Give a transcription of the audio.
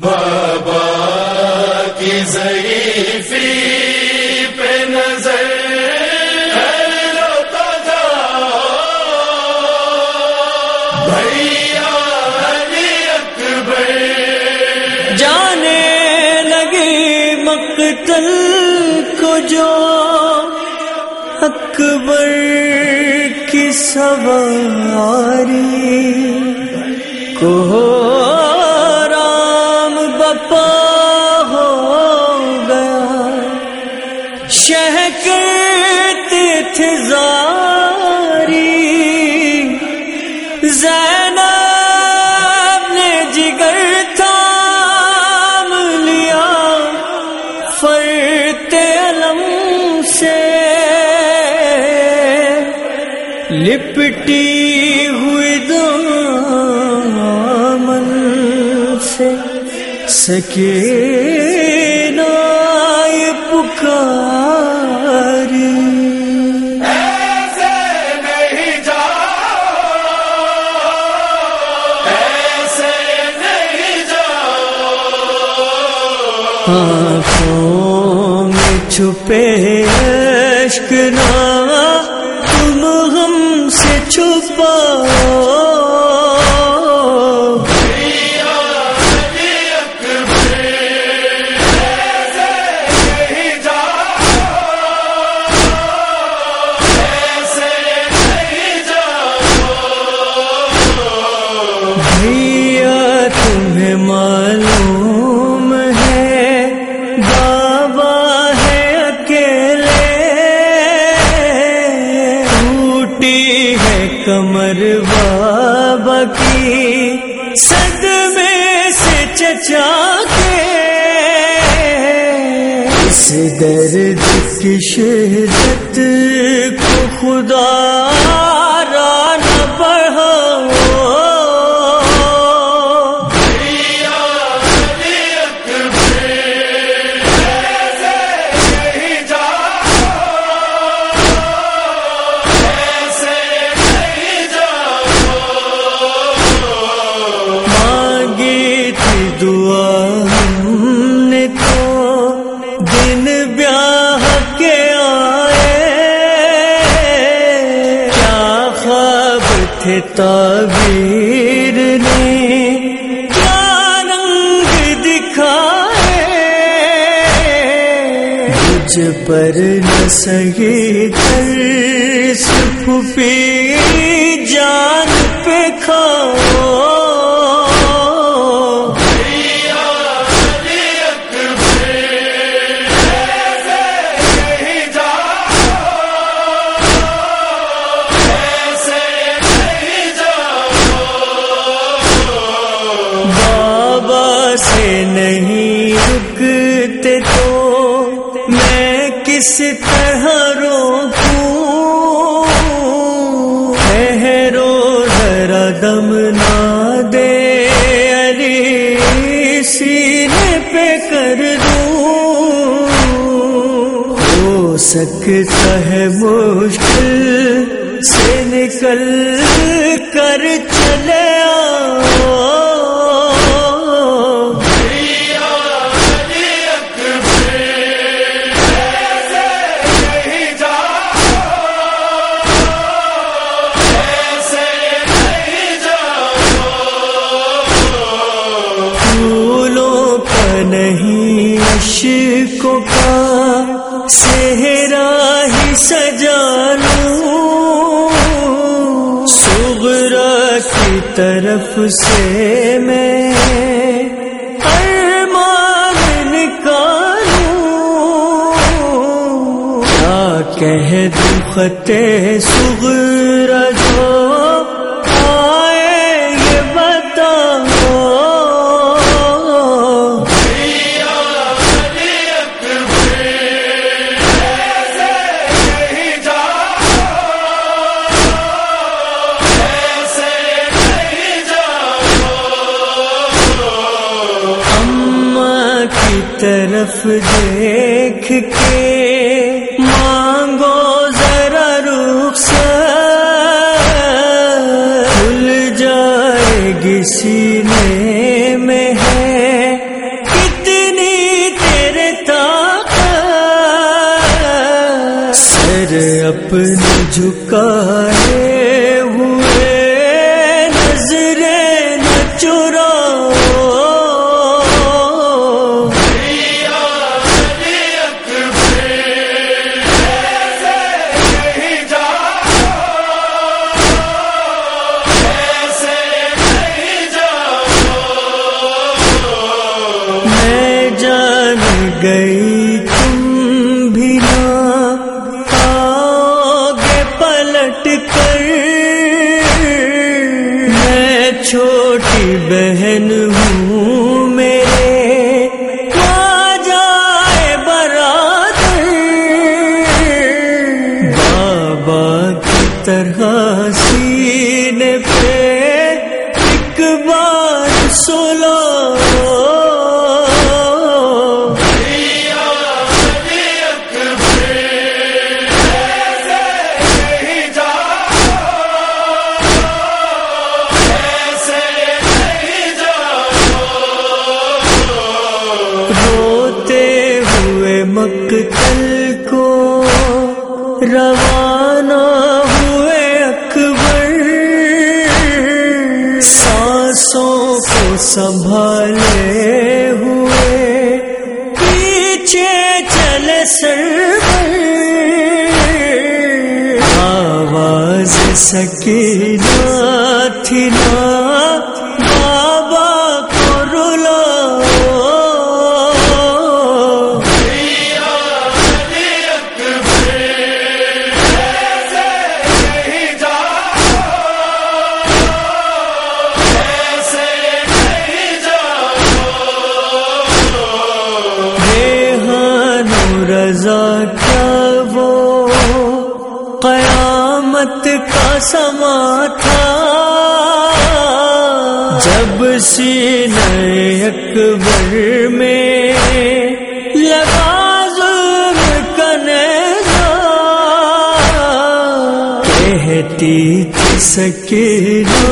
بابا کی ضعیفی پہ نظر بھیا اکبر۔ جانے لگی مقتل کو جو اکبر کی سواری کو۔ لپٹی ہوئی دامن سے یہ پکاری۔ آنکھوں میں چھپے اشک نہ بار اس درد کی شہرت کو خدا تعبیر نے کیا رنگ دکھائے؟ مجھ پر نسگی سہی ترس پھوپھی جان پہ کھاؤ۔ کس طرح روکوں ٹھہرو ذرا دم نہ دے، علی سینے پہ کر دوں۔ ہو سکتا ہے مشکل سے نکل کر چلے کا صحرا ہی سجا لوں۔ صبر کی طرف سے میں ارمان نکالوں۔ کیا کہہ دوں خطے صغرا دیکھ کے مانگو ذرا روخ کھل جائے گی سینے میں ہے۔ کتنی تیرے طاقت۔ سر اپنے جھکائے روانہ ہوئے اکبر۔ سانسوں کو سنبھالے ہوئے۔ پیچھے چلے سر آواز سکینہ تھی نا قیامت کا سما تھا۔ جب سینہ اکبر میں لگا ظلم کا کہتی تھی سکینہ